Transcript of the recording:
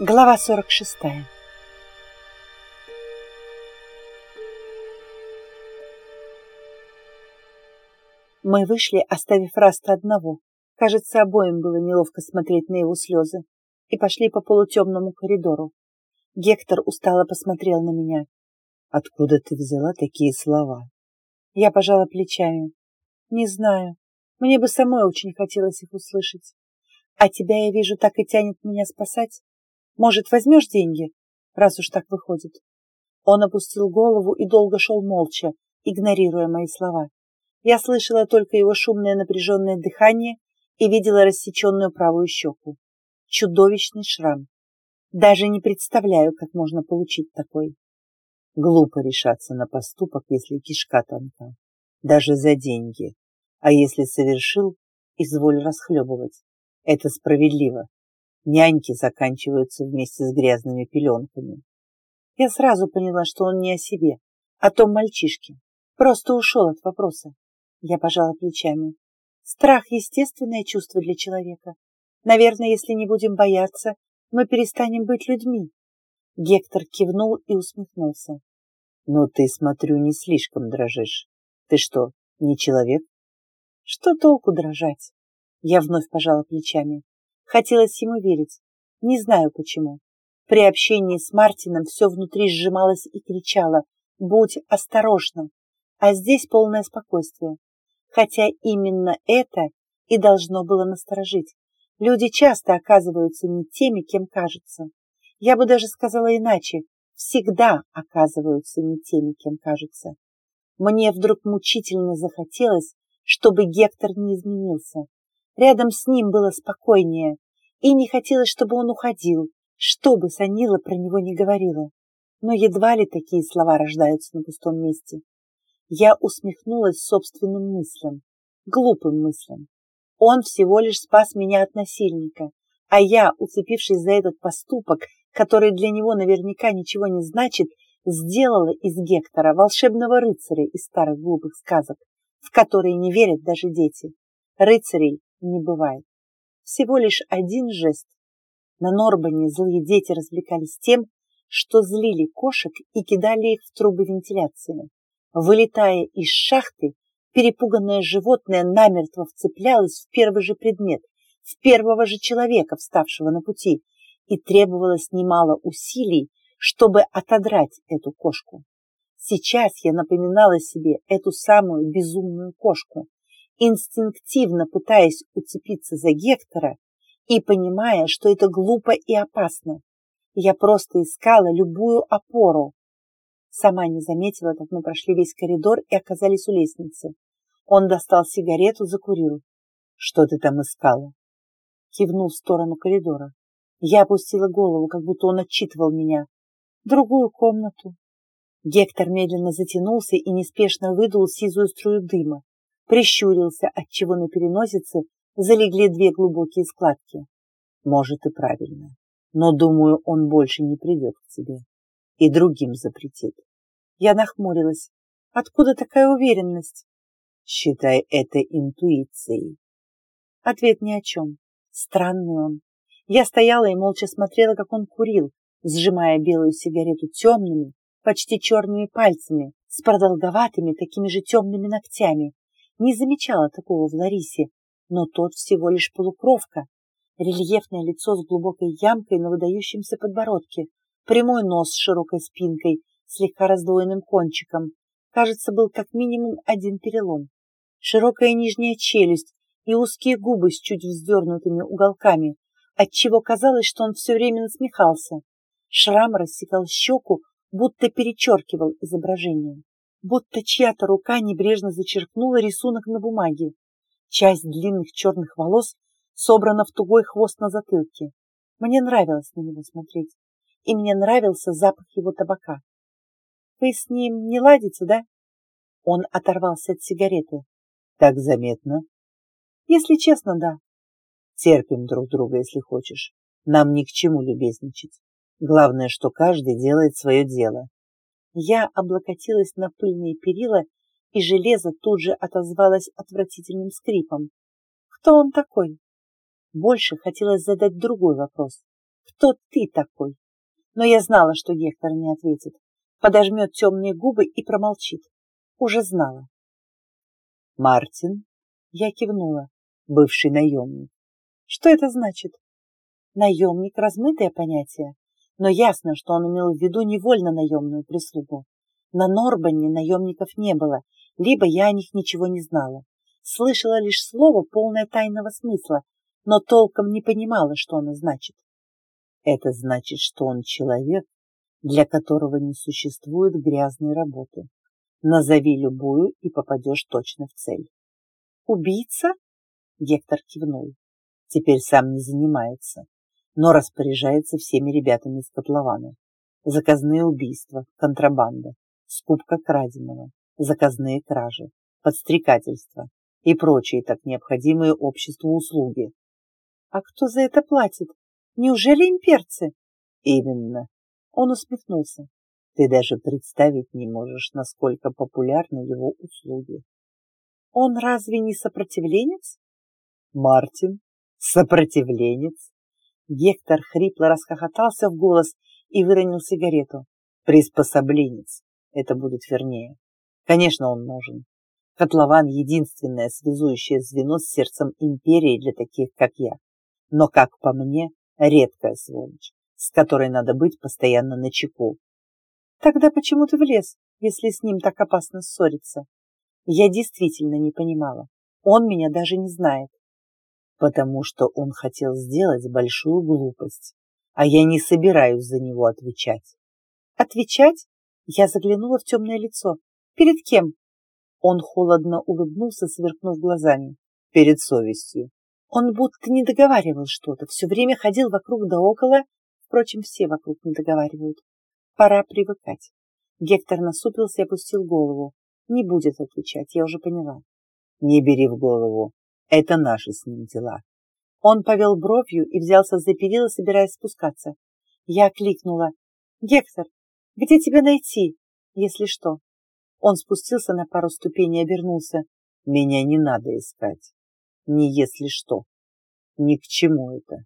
Глава 46 Мы вышли, оставив Раста одного. Кажется, обоим было неловко смотреть на его слезы. И пошли по полутемному коридору. Гектор устало посмотрел на меня. «Откуда ты взяла такие слова?» Я пожала плечами. «Не знаю. Мне бы самой очень хотелось их услышать. А тебя, я вижу, так и тянет меня спасать. Может, возьмешь деньги, раз уж так выходит?» Он опустил голову и долго шел молча, игнорируя мои слова. Я слышала только его шумное напряженное дыхание и видела рассеченную правую щеку. Чудовищный шрам. Даже не представляю, как можно получить такой. Глупо решаться на поступок, если кишка тонка. Даже за деньги. А если совершил, изволь расхлебывать. Это справедливо няньки заканчиваются вместе с грязными пеленками. Я сразу поняла, что он не о себе, а о том мальчишке. Просто ушел от вопроса. Я пожала плечами. Страх – естественное чувство для человека. Наверное, если не будем бояться, мы перестанем быть людьми. Гектор кивнул и усмехнулся. Но ты, смотрю, не слишком дрожишь. Ты что, не человек? Что толку дрожать? Я вновь пожала плечами. Хотелось ему верить. Не знаю почему. При общении с Мартином все внутри сжималось и кричало «Будь осторожна!» А здесь полное спокойствие. Хотя именно это и должно было насторожить. Люди часто оказываются не теми, кем кажется. Я бы даже сказала иначе. Всегда оказываются не теми, кем кажется. Мне вдруг мучительно захотелось, чтобы Гектор не изменился. Рядом с ним было спокойнее, и не хотелось, чтобы он уходил, что бы Санила про него не говорила. Но едва ли такие слова рождаются на пустом месте. Я усмехнулась собственным мыслям, глупым мыслям. Он всего лишь спас меня от насильника, а я, уцепившись за этот поступок, который для него наверняка ничего не значит, сделала из Гектора волшебного рыцаря из старых глупых сказок, в которые не верят даже дети. Рыцарей не бывает. Всего лишь один жест. На Норбане злые дети развлекались тем, что злили кошек и кидали их в трубы вентиляции. Вылетая из шахты, перепуганное животное намертво вцеплялось в первый же предмет, в первого же человека, вставшего на пути, и требовалось немало усилий, чтобы отодрать эту кошку. Сейчас я напоминала себе эту самую безумную кошку, инстинктивно пытаясь уцепиться за Гектора и понимая, что это глупо и опасно. Я просто искала любую опору. Сама не заметила, как мы прошли весь коридор и оказались у лестницы. Он достал сигарету, закурил. «Что ты там искала?» Кивнул в сторону коридора. Я опустила голову, как будто он отчитывал меня. «Другую комнату». Гектор медленно затянулся и неспешно выдул сизую струю дыма прищурился, отчего на переносице залегли две глубокие складки. Может и правильно, но, думаю, он больше не придет к тебе и другим запретит. Я нахмурилась. Откуда такая уверенность? Считай это интуицией. Ответ ни о чем. Странный он. Я стояла и молча смотрела, как он курил, сжимая белую сигарету темными, почти черными пальцами, с продолговатыми, такими же темными ногтями, не замечала такого в Ларисе, но тот всего лишь полукровка. Рельефное лицо с глубокой ямкой на выдающемся подбородке, прямой нос с широкой спинкой, слегка раздвоенным кончиком. Кажется, был как минимум один перелом. Широкая нижняя челюсть и узкие губы с чуть вздернутыми уголками, отчего казалось, что он все время насмехался. Шрам рассекал щеку, будто перечеркивал изображение будто чья-то рука небрежно зачеркнула рисунок на бумаге. Часть длинных черных волос собрана в тугой хвост на затылке. Мне нравилось на него смотреть, и мне нравился запах его табака. «Вы с ним не ладите, да?» Он оторвался от сигареты. «Так заметно?» «Если честно, да». «Терпим друг друга, если хочешь. Нам ни к чему любезничать. Главное, что каждый делает свое дело. Я облокотилась на пыльные перила, и железо тут же отозвалось отвратительным скрипом. Кто он такой? Больше хотелось задать другой вопрос. кто ты такой? Но я знала, что Гектор не ответит. Подожмет темные губы и промолчит. Уже знала. Мартин? Я кивнула. Бывший наемник. Что это значит? Наемник – размытое понятие, но ясно, что он имел в виду невольно наемную прислугу. На Норбанне наемников не было, либо я о них ничего не знала. Слышала лишь слово, полное тайного смысла, но толком не понимала, что оно значит. Это значит, что он человек, для которого не существует грязной работы. Назови любую и попадешь точно в цель. Убийца? Гектор кивнул. Теперь сам не занимается, но распоряжается всеми ребятами из котлована. Заказные убийства, контрабанда, скупка краденого, заказные кражи, подстрекательство и прочие так необходимые обществу услуги. А кто за это платит? Неужели имперцы? Именно. Он усмехнулся. Ты даже представить не можешь, насколько популярны его услуги. Он разве не сопротивленец? Мартин, сопротивленец. Гектор хрипло расхохотался в голос и выронил сигарету. Приспособленец, это будет вернее. Конечно, он нужен. Котлован — единственное связующее звено с сердцем империи для таких, как я. Но, как по мне, редкая сволочь, с которой надо быть постоянно начеку. Тогда почему ты влез, если с ним так опасно ссориться? Я действительно не понимала. Он меня даже не знает. Потому что он хотел сделать большую глупость, а я не собираюсь за него отвечать. Отвечать? Я заглянула в темное лицо. Перед кем? Он холодно улыбнулся, сверкнув глазами. Перед совестью. Он будто не договаривал что-то, все время ходил вокруг да около. Впрочем, все вокруг не договаривают. Пора привыкать. Гектор насупился и опустил голову. Не будет отвечать, я уже поняла. Не бери в голову. Это наши с ним дела. Он повел бровью и взялся за перила, собираясь спускаться. Я кликнула. «Гектор, где тебя найти, если что?» Он спустился на пару ступеней и обернулся. «Меня не надо искать. Не если что. Ни к чему это.